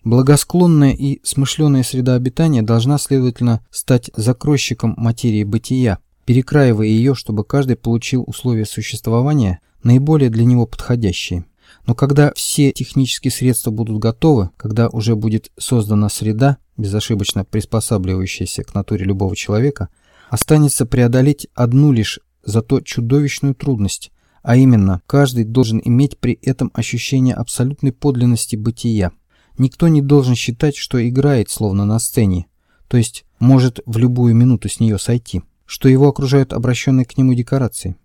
S1: Благосклонная и смышленая среда обитания должна, следовательно, стать закройщиком материи бытия, перекраивая ее, чтобы каждый получил условия существования, наиболее для него подходящие. Но когда все технические средства будут готовы, когда уже будет создана среда, безошибочно приспосабливающаяся к натуре любого человека, останется преодолеть одну лишь зато чудовищную трудность, а именно, каждый должен иметь при этом ощущение абсолютной подлинности бытия. Никто не должен считать, что играет словно на сцене, то есть может в любую минуту с нее сойти, что его окружают обращенные к нему декорации.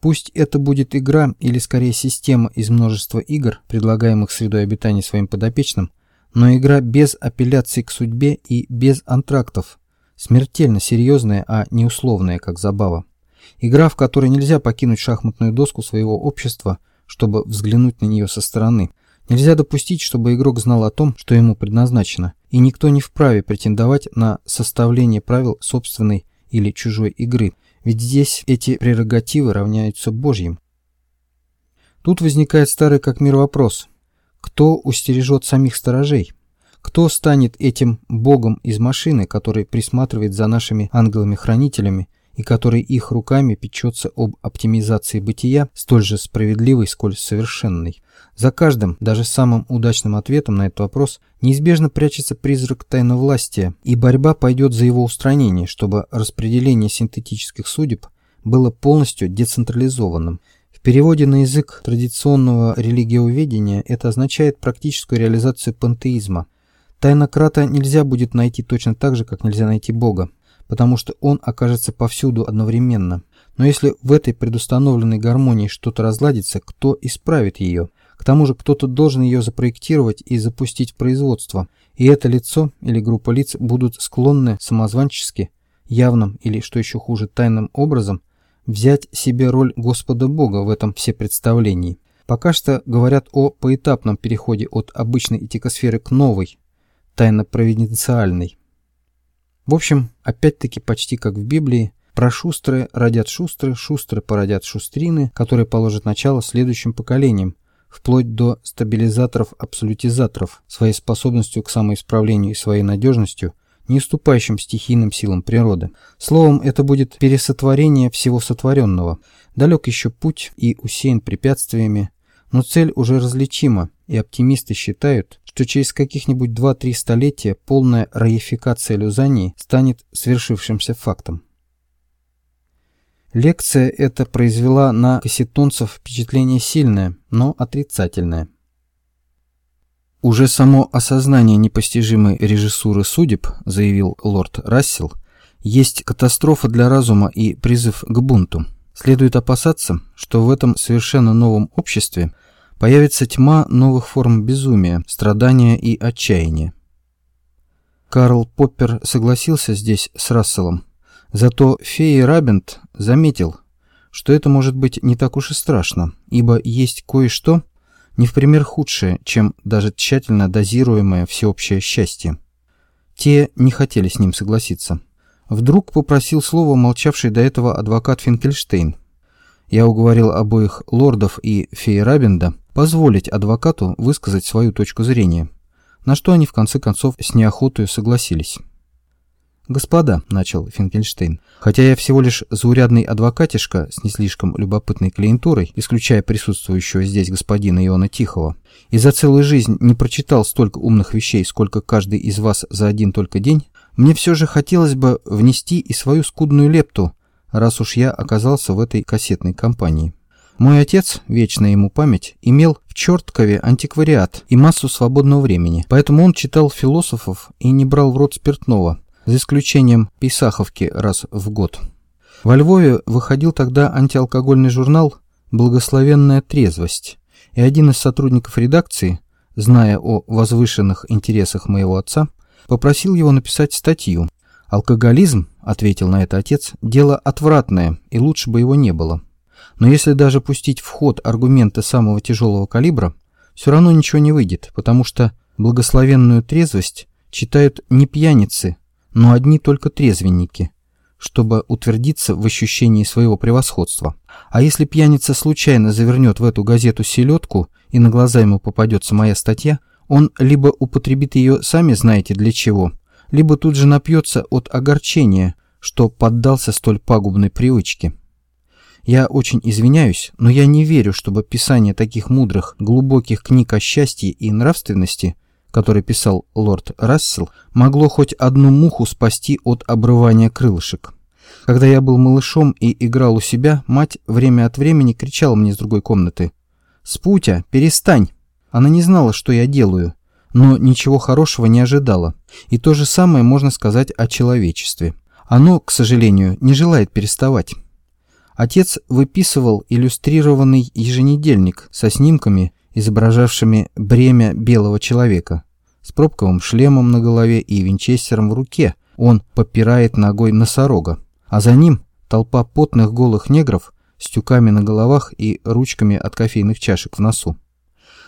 S1: Пусть это будет игра или скорее система из множества игр, предлагаемых средой обитания своим подопечным, но игра без апелляций к судьбе и без антрактов, смертельно серьезная, а не условная, как забава. Игра, в которой нельзя покинуть шахматную доску своего общества, чтобы взглянуть на нее со стороны. Нельзя допустить, чтобы игрок знал о том, что ему предназначено, и никто не вправе претендовать на составление правил собственной или чужой игры, ведь здесь эти прерогативы равняются Божьим. Тут возникает старый как мир вопрос. Кто устережет самих сторожей? Кто станет этим богом из машины, который присматривает за нашими ангелами-хранителями и который их руками печется об оптимизации бытия, столь же справедливой, сколь совершенной? За каждым, даже самым удачным ответом на этот вопрос, неизбежно прячется призрак тайновластия, и борьба пойдет за его устранение, чтобы распределение синтетических судеб было полностью децентрализованным. В переводе на язык традиционного религиоведения это означает практическую реализацию пантеизма. Тайнократа нельзя будет найти точно так же, как нельзя найти Бога, потому что он окажется повсюду одновременно. Но если в этой предустановленной гармонии что-то разладится, кто исправит ее? К тому же кто-то должен ее запроектировать и запустить в производство, и это лицо или группа лиц будут склонны самозванчески, явным или, что еще хуже, тайным образом взять себе роль Господа Бога в этом всепредставлении. Пока что говорят о поэтапном переходе от обычной этикосферы к новой, тайно-провиденциальной. В общем, опять-таки почти как в Библии, про шустрые родят шустрые, шустрые породят шустрины, которые положат начало следующим поколениям, вплоть до стабилизаторов-абсолютизаторов, своей способностью к самоисправлению и своей надежностью, не уступающим стихийным силам природы. Словом, это будет пересотворение всего сотворенного. Далек еще путь и усеян препятствиями, но цель уже различима, и оптимисты считают, что через каких-нибудь 2-3 столетия полная раификация Люзании станет свершившимся фактом. Лекция эта произвела на кассетонцев впечатление сильное, но отрицательное. «Уже само осознание непостижимой режиссуры судеб, заявил лорд Рассел, есть катастрофа для разума и призыв к бунту. Следует опасаться, что в этом совершенно новом обществе появится тьма новых форм безумия, страдания и отчаяния. Карл Поппер согласился здесь с Расселом, Зато фея Рабент заметил, что это может быть не так уж и страшно, ибо есть кое-что, не в пример худшее, чем даже тщательно дозируемое всеобщее счастье. Те не хотели с ним согласиться. Вдруг попросил слово молчавший до этого адвокат Финкельштейн. Я уговорил обоих лордов и феи Рабенда позволить адвокату высказать свою точку зрения, на что они в конце концов с неохотой согласились. «Господа», — начал Финкельштейн, «хотя я всего лишь заурядный адвокатишка с не слишком любопытной клиентурой, исключая присутствующего здесь господина Иона Тихого, и за целую жизнь не прочитал столько умных вещей, сколько каждый из вас за один только день, мне все же хотелось бы внести и свою скудную лепту, раз уж я оказался в этой кассетной компании». Мой отец, вечная ему память, имел в Черткове антиквариат и массу свободного времени, поэтому он читал философов и не брал в рот спиртного, за исключением Писаховки раз в год. Во Львове выходил тогда антиалкогольный журнал «Благословенная трезвость», и один из сотрудников редакции, зная о возвышенных интересах моего отца, попросил его написать статью. «Алкоголизм», — ответил на это отец, — «дело отвратное, и лучше бы его не было. Но если даже пустить в ход аргументы самого тяжелого калибра, все равно ничего не выйдет, потому что благословенную трезвость читают не пьяницы, но одни только трезвенники, чтобы утвердиться в ощущении своего превосходства. А если пьяница случайно завернет в эту газету селедку, и на глаза ему попадется моя статья, он либо употребит ее сами знаете для чего, либо тут же напьется от огорчения, что поддался столь пагубной привычке. Я очень извиняюсь, но я не верю, чтобы писание таких мудрых, глубоких книг о счастье и нравственности – который писал лорд Рассел, могло хоть одну муху спасти от обрывания крылышек. Когда я был малышом и играл у себя, мать время от времени кричала мне с другой комнаты. «Спутя, перестань!» Она не знала, что я делаю, но ничего хорошего не ожидала. И то же самое можно сказать о человечестве. Оно, к сожалению, не желает переставать. Отец выписывал иллюстрированный еженедельник со снимками изображавшими бремя белого человека. С пробковым шлемом на голове и винчестером в руке он попирает ногой носорога, а за ним толпа потных голых негров с тюками на головах и ручками от кофейных чашек в носу.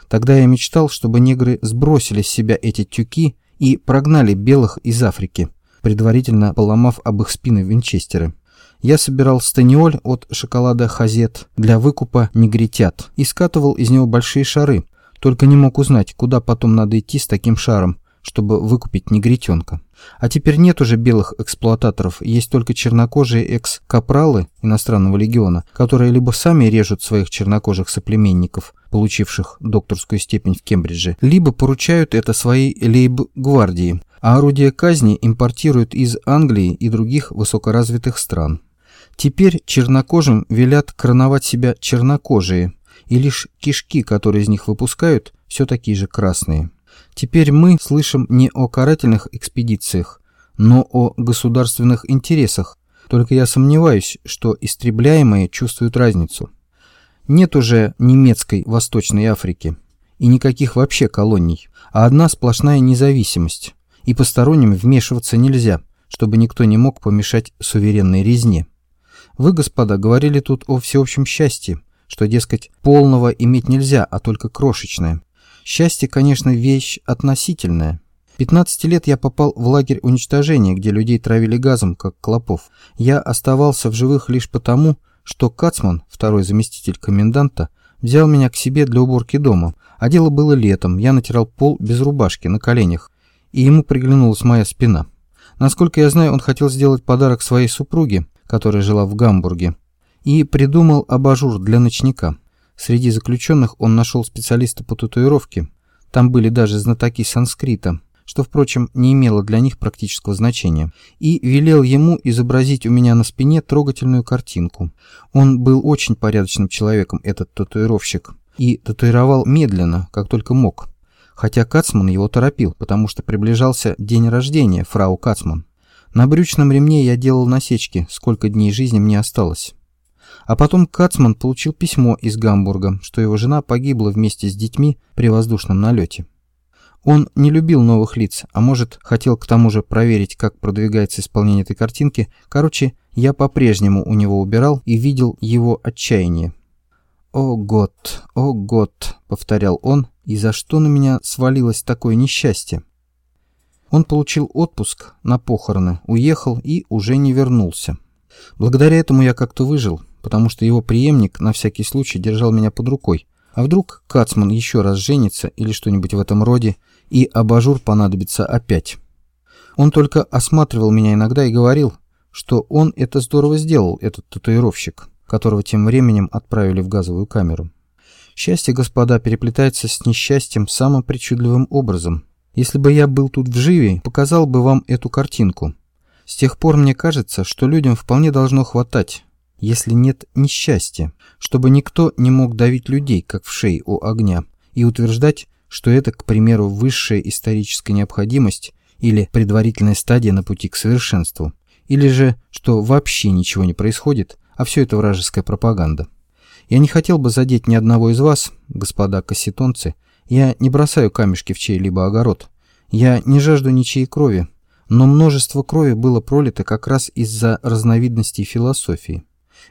S1: Тогда я мечтал, чтобы негры сбросили с себя эти тюки и прогнали белых из Африки, предварительно поломав об их спины винчестеры. Я собирал станиоль от шоколада «Хазет» для выкупа негритят и скатывал из него большие шары, только не мог узнать, куда потом надо идти с таким шаром, чтобы выкупить негритенка. А теперь нет уже белых эксплуататоров, есть только чернокожие экс-капралы иностранного легиона, которые либо сами режут своих чернокожих соплеменников, получивших докторскую степень в Кембридже, либо поручают это своей лейб-гвардии, а орудия казни импортируют из Англии и других высокоразвитых стран. Теперь чернокожим велят короновать себя чернокожие, и лишь кишки, которые из них выпускают, все такие же красные. Теперь мы слышим не о карательных экспедициях, но о государственных интересах, только я сомневаюсь, что истребляемые чувствуют разницу. Нет уже немецкой Восточной Африки и никаких вообще колоний, а одна сплошная независимость, и посторонним вмешиваться нельзя, чтобы никто не мог помешать суверенной резне. Вы, господа, говорили тут о всеобщем счастье, что, дескать, полного иметь нельзя, а только крошечное. Счастье, конечно, вещь относительная. 15 лет я попал в лагерь уничтожения, где людей травили газом, как клопов. Я оставался в живых лишь потому, что Кацман, второй заместитель коменданта, взял меня к себе для уборки дома, а дело было летом, я натирал пол без рубашки, на коленях, и ему приглянулась моя спина. Насколько я знаю, он хотел сделать подарок своей супруге, которая жила в Гамбурге, и придумал абажур для ночника. Среди заключенных он нашел специалиста по татуировке. Там были даже знатоки санскрита, что, впрочем, не имело для них практического значения, и велел ему изобразить у меня на спине трогательную картинку. Он был очень порядочным человеком, этот татуировщик, и татуировал медленно, как только мог. Хотя Кацман его торопил, потому что приближался день рождения фрау Кацман. На брючном ремне я делал насечки, сколько дней жизни мне осталось. А потом Кацман получил письмо из Гамбурга, что его жена погибла вместе с детьми при воздушном налете. Он не любил новых лиц, а может, хотел к тому же проверить, как продвигается исполнение этой картинки. Короче, я по-прежнему у него убирал и видел его отчаяние. «О, год, о, год», — повторял он, — «и за что на меня свалилось такое несчастье?» Он получил отпуск на похороны, уехал и уже не вернулся. Благодаря этому я как-то выжил, потому что его преемник на всякий случай держал меня под рукой. А вдруг Кацман еще раз женится или что-нибудь в этом роде, и абажур понадобится опять. Он только осматривал меня иногда и говорил, что он это здорово сделал, этот татуировщик, которого тем временем отправили в газовую камеру. Счастье, господа, переплетается с несчастьем самым причудливым образом – если бы я был тут в живе, показал бы вам эту картинку. С тех пор мне кажется, что людям вполне должно хватать, если нет несчастья, чтобы никто не мог давить людей, как в шее у огня, и утверждать, что это, к примеру, высшая историческая необходимость или предварительная стадия на пути к совершенству, или же, что вообще ничего не происходит, а все это вражеская пропаганда. Я не хотел бы задеть ни одного из вас, господа кассетонцы, Я не бросаю камешки в чей-либо огород. Я не жажду ничьей крови. Но множество крови было пролито как раз из-за разновидностей философии.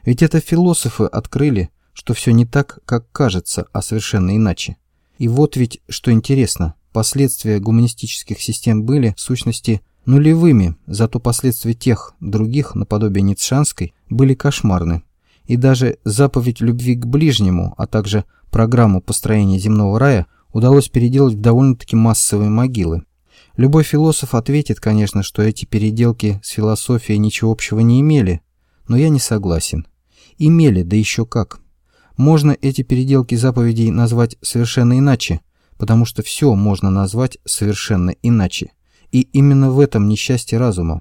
S1: Ведь это философы открыли, что все не так, как кажется, а совершенно иначе. И вот ведь, что интересно, последствия гуманистических систем были, в сущности, нулевыми, зато последствия тех, других, наподобие Ницшанской, были кошмарны. И даже заповедь любви к ближнему, а также программу построения земного рая удалось переделать в довольно-таки массовые могилы. Любой философ ответит, конечно, что эти переделки с философией ничего общего не имели, но я не согласен. Имели, да еще как. Можно эти переделки заповедей назвать совершенно иначе, потому что все можно назвать совершенно иначе. И именно в этом несчастье разума.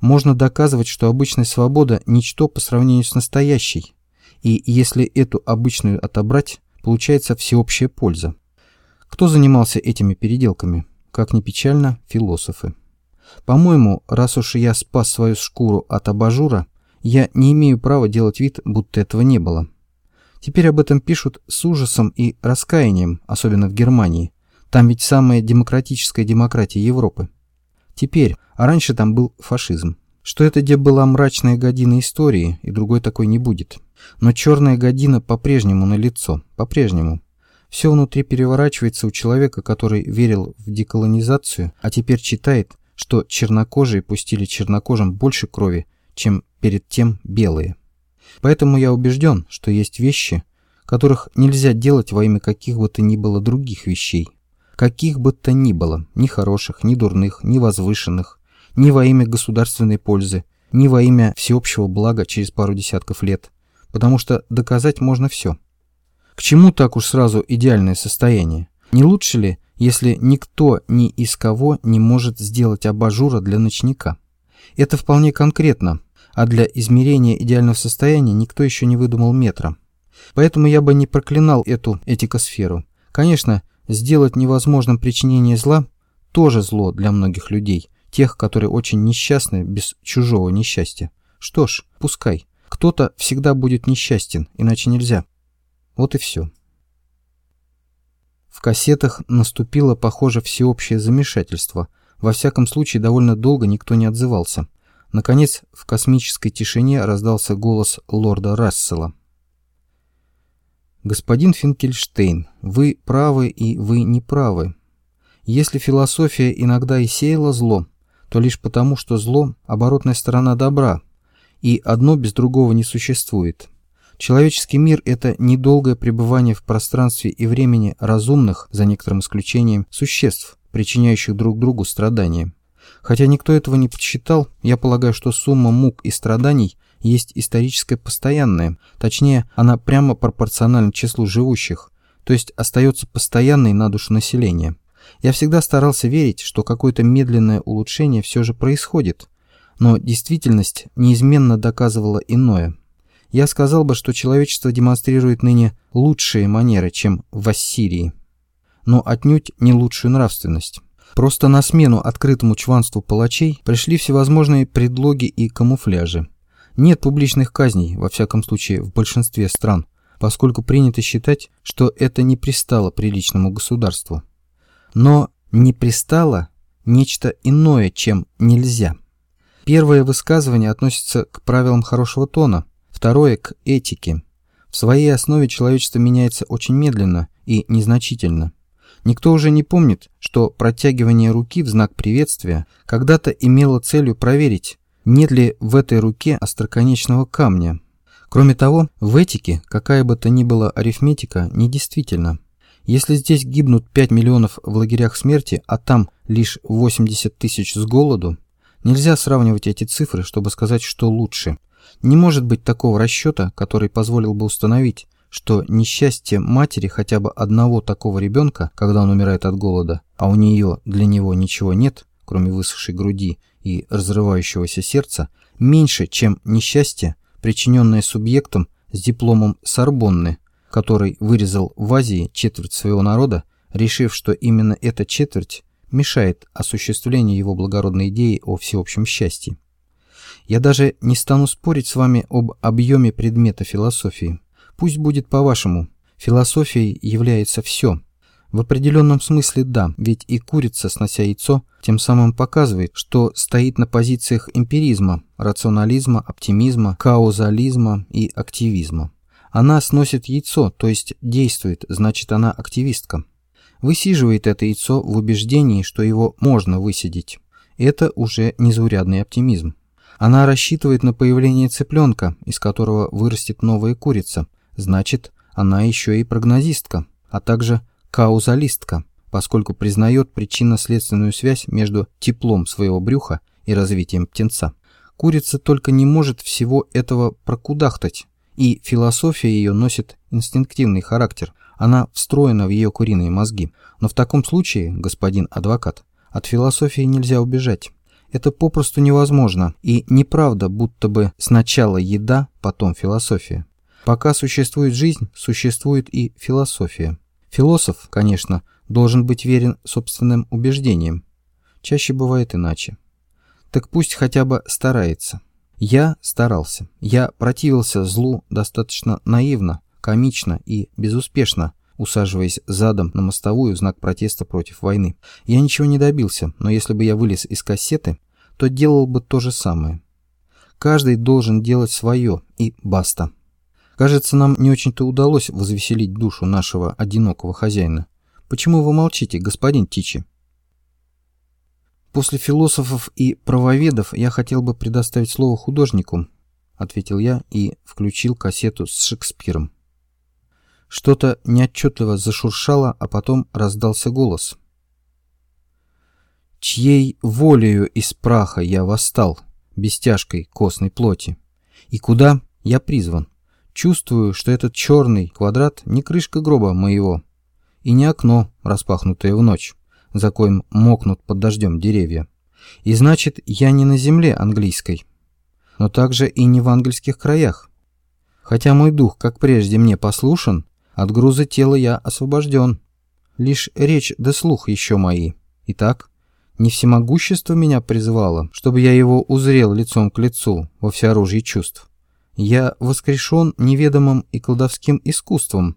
S1: Можно доказывать, что обычная свобода – ничто по сравнению с настоящей. И если эту обычную отобрать, получается всеобщая польза. Кто занимался этими переделками? Как ни печально, философы. По-моему, раз уж я спас свою шкуру от абажура, я не имею права делать вид, будто этого не было. Теперь об этом пишут с ужасом и раскаянием, особенно в Германии. Там ведь самая демократическая демократия Европы. Теперь, а раньше там был фашизм. Что это где была мрачная година истории, и другой такой не будет. Но черная година по-прежнему на лицо, по-прежнему. Все внутри переворачивается у человека, который верил в деколонизацию, а теперь читает, что чернокожие пустили чернокожим больше крови, чем перед тем белые. Поэтому я убежден, что есть вещи, которых нельзя делать во имя каких бы то ни было других вещей. Каких бы то ни было, ни хороших, ни дурных, ни возвышенных, ни во имя государственной пользы, ни во имя всеобщего блага через пару десятков лет, потому что доказать можно все. К чему так уж сразу идеальное состояние? Не лучше ли, если никто ни из кого не может сделать абажура для ночника? Это вполне конкретно, а для измерения идеального состояния никто еще не выдумал метра. Поэтому я бы не проклинал эту этикосферу. Конечно, сделать невозможным причинение зла – тоже зло для многих людей, тех, которые очень несчастны без чужого несчастья. Что ж, пускай. Кто-то всегда будет несчастен, иначе нельзя. Вот и все. В кассетах наступило, похоже, всеобщее замешательство. Во всяком случае, довольно долго никто не отзывался. Наконец, в космической тишине раздался голос лорда Рассела. «Господин Финкельштейн, вы правы и вы не правы. Если философия иногда и сеяла зло, то лишь потому, что зло – оборотная сторона добра, и одно без другого не существует. Человеческий мир – это недолгое пребывание в пространстве и времени разумных, за некоторым исключением, существ, причиняющих друг другу страдания. Хотя никто этого не подсчитал, я полагаю, что сумма мук и страданий есть историческая постоянная, точнее, она прямо пропорциональна числу живущих, то есть остается постоянной на душу населения. Я всегда старался верить, что какое-то медленное улучшение все же происходит, но действительность неизменно доказывала иное. Я сказал бы, что человечество демонстрирует ныне лучшие манеры, чем в Ассирии, но отнюдь не лучшую нравственность. Просто на смену открытому чванству палачей пришли всевозможные предлоги и камуфляжи. Нет публичных казней, во всяком случае, в большинстве стран, поскольку принято считать, что это не пристало приличному государству. Но не пристало нечто иное, чем нельзя. Первое высказывание относится к правилам хорошего тона, второе – к этике. В своей основе человечество меняется очень медленно и незначительно. Никто уже не помнит, что протягивание руки в знак приветствия когда-то имело целью проверить, нет ли в этой руке остроконечного камня. Кроме того, в этике какая бы то ни была арифметика недействительна. Если здесь гибнут 5 миллионов в лагерях смерти, а там лишь 80 тысяч с голоду, нельзя сравнивать эти цифры, чтобы сказать, что лучше. Не может быть такого расчета, который позволил бы установить, что несчастье матери хотя бы одного такого ребенка, когда он умирает от голода, а у нее для него ничего нет, кроме высохшей груди и разрывающегося сердца, меньше, чем несчастье, причиненное субъектом с дипломом Сорбонны, который вырезал в Азии четверть своего народа, решив, что именно эта четверть мешает осуществлению его благородной идеи о всеобщем счастье. Я даже не стану спорить с вами об объеме предмета философии. Пусть будет по-вашему. Философией является все. В определенном смысле да, ведь и курица, снося яйцо, тем самым показывает, что стоит на позициях эмпиризма, рационализма, оптимизма, каузализма и активизма. Она сносит яйцо, то есть действует, значит она активистка. Высиживает это яйцо в убеждении, что его можно высидеть. Это уже незаурядный оптимизм. Она рассчитывает на появление цыпленка, из которого вырастет новая курица. Значит, она еще и прогнозистка, а также каузалистка, поскольку признает причинно-следственную связь между теплом своего брюха и развитием птенца. Курица только не может всего этого прокудахтать, и философия ее носит инстинктивный характер, она встроена в ее куриные мозги. Но в таком случае, господин адвокат, от философии нельзя убежать. Это попросту невозможно, и неправда, будто бы сначала еда, потом философия. Пока существует жизнь, существует и философия. Философ, конечно, должен быть верен собственным убеждениям. Чаще бывает иначе. Так пусть хотя бы старается. Я старался. Я противился злу достаточно наивно, комично и безуспешно, усаживаясь задом на мостовую в знак протеста против войны. Я ничего не добился, но если бы я вылез из кассеты, то делал бы то же самое. Каждый должен делать свое, и баста. Кажется, нам не очень-то удалось возвеселить душу нашего одинокого хозяина. Почему вы молчите, господин Тичи? После философов и правоведов я хотел бы предоставить слово художнику, ответил я и включил кассету с Шекспиром. Что-то неотчетливо зашуршало, а потом раздался голос. «Чьей волею из праха я восстал, без тяжкой костной плоти? И куда я призван?» Чувствую, что этот черный квадрат не крышка гроба моего, и не окно, распахнутое в ночь, за коим мокнут под дождем деревья. И значит, я не на земле английской, но также и не в ангельских краях. Хотя мой дух, как прежде, мне послушен, от груза тела я освобожден. Лишь речь да слух еще мои. Итак, не всемогущество меня призывало, чтобы я его узрел лицом к лицу во всеоружии чувств. Я воскрешен неведомым и колдовским искусством,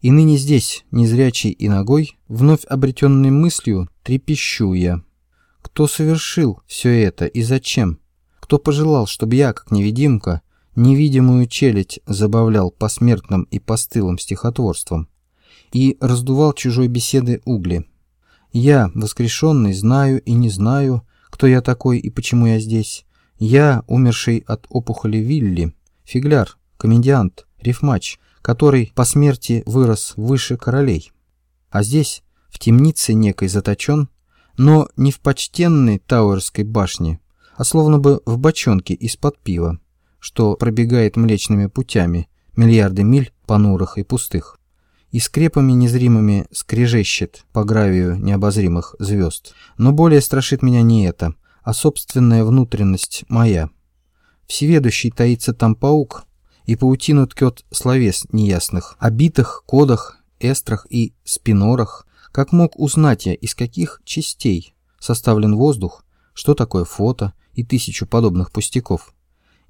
S1: и ныне здесь, незрячий и ногой, вновь обретенной мыслью, трепещу я. Кто совершил все это и зачем? Кто пожелал, чтобы я, как невидимка, невидимую челядь забавлял посмертным и постылым стихотворством и раздувал чужой беседы угли? Я, воскрешенный, знаю и не знаю, кто я такой и почему я здесь. Я, умерший от опухоли Вилли, фигляр, комедиант, рифмач, который по смерти вырос выше королей. А здесь, в темнице некой заточен, но не в почтенной Тауэрской башне, а словно бы в бочонке из-под пива, что пробегает млечными путями, миллиарды миль понурых и пустых, и скрепами незримыми скрежещет по гравию необозримых звезд. Но более страшит меня не это, а собственная внутренность моя – Всеведущий таится там паук, и паутину ткет словес неясных, обитых кодах, эстрах и спинорах. Как мог узнать я, из каких частей составлен воздух, что такое фото и тысячу подобных пустяков?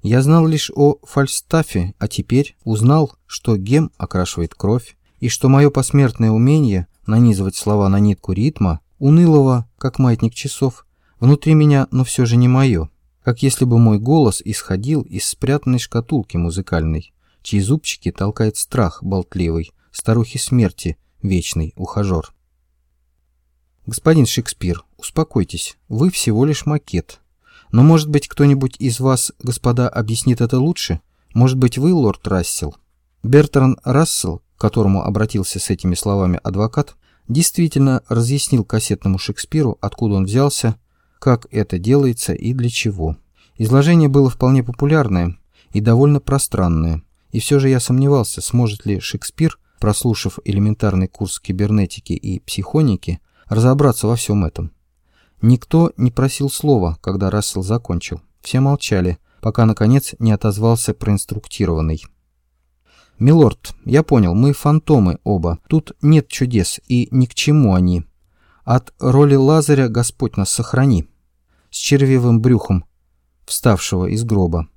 S1: Я знал лишь о фальстафе, а теперь узнал, что гем окрашивает кровь, и что мое посмертное умение нанизывать слова на нитку ритма, унылого, как маятник часов, внутри меня, но все же не мое как если бы мой голос исходил из спрятанной шкатулки музыкальной, чьи зубчики толкает страх болтливый, старухи смерти, вечный ухажер. Господин Шекспир, успокойтесь, вы всего лишь макет. Но может быть кто-нибудь из вас, господа, объяснит это лучше? Может быть вы, лорд Рассел? Бертран Рассел, к которому обратился с этими словами адвокат, действительно разъяснил кассетному Шекспиру, откуда он взялся, как это делается и для чего. Изложение было вполне популярное и довольно пространное, и все же я сомневался, сможет ли Шекспир, прослушав элементарный курс кибернетики и психоники, разобраться во всем этом. Никто не просил слова, когда Рассел закончил. Все молчали, пока, наконец, не отозвался проинструктированный. «Милорд, я понял, мы фантомы оба. Тут нет чудес, и ни к чему они. От роли Лазаря Господь нас сохрани. С червивым брюхом, вставшего из гроба.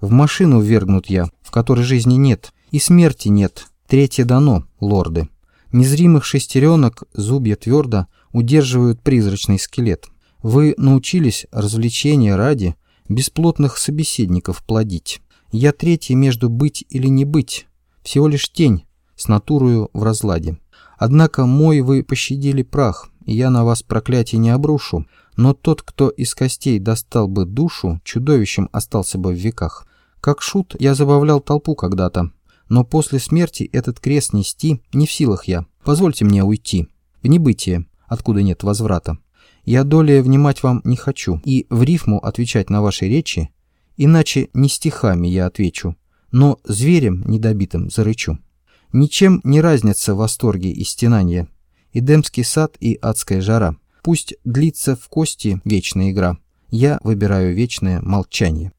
S1: В машину ввергнут я, в которой жизни нет, и смерти нет. Третье дано, лорды. Незримых шестеренок зубья твердо удерживают призрачный скелет. Вы научились развлечения ради бесплотных собеседников плодить. Я третий между быть или не быть, всего лишь тень с натурою в разладе. Однако мой вы пощадили прах, я на вас проклятие не обрушу, но тот, кто из костей достал бы душу, чудовищем остался бы в веках. Как шут я забавлял толпу когда-то, но после смерти этот крест нести не в силах я. Позвольте мне уйти. В небытие, откуда нет возврата. Я долее внимать вам не хочу, и в рифму отвечать на ваши речи, иначе не стихами я отвечу, но зверем недобитым зарычу. Ничем не разнятся восторги и стенания, Эдемский сад и адская жара. Пусть длится в кости вечная игра. Я выбираю вечное молчание.